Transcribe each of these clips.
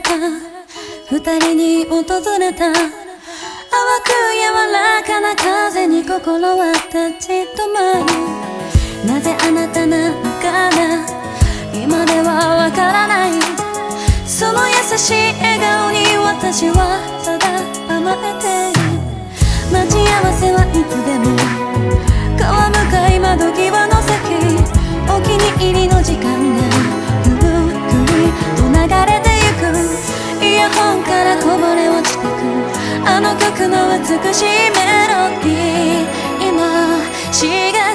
語りに訪れた。淡く柔らかな風に心は立ち止まる。なぜあなたなのかな。今ではわからない。その優しい笑顔に私はただ甘えている。待ち合わせはいつでもの曲の美しいメロディー。今しが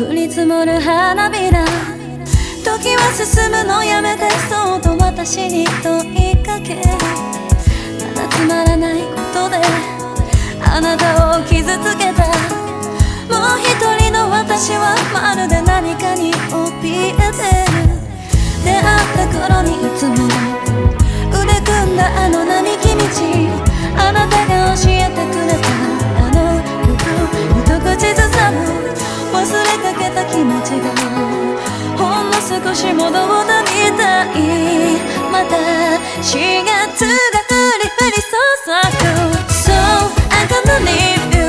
降り積もる花びら。時は進むのやめてそうと私に問いかけ。ただつまらないことであなたを傷つけた。もう一人の私はまるで何かに怯えてる。出会った頃にいつもんの少し戻ったみたいまた4月が降り降り注ぐ So I'm gonna leave you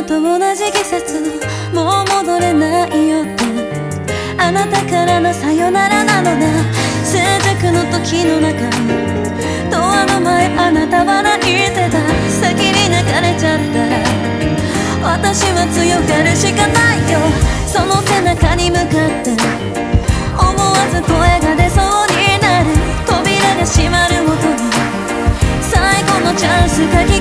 と同じ季節もう戻れないよ。ってあなたからのさよならなのね静寂の時の中。ドアの前あなたは泣いてた。先に泣かれちゃった私は強がるしかないよ。その背中に向かって。思わず声が出そうになる。扉が閉まる音に。最後のチャンスかき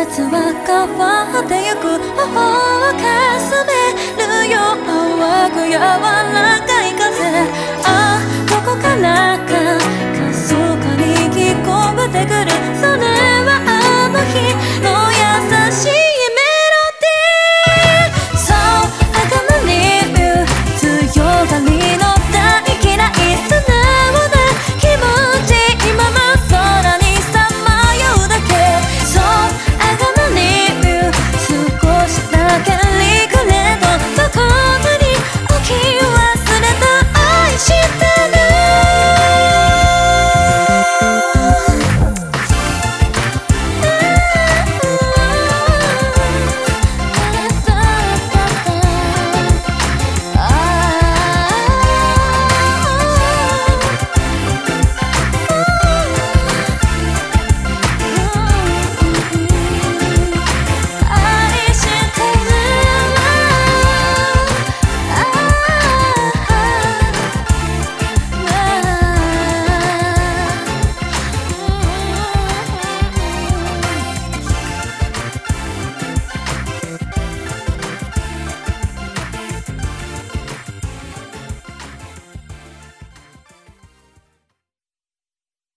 夏は変わってゆく頬をかすめるよ淡く柔らかい風。あどこからか。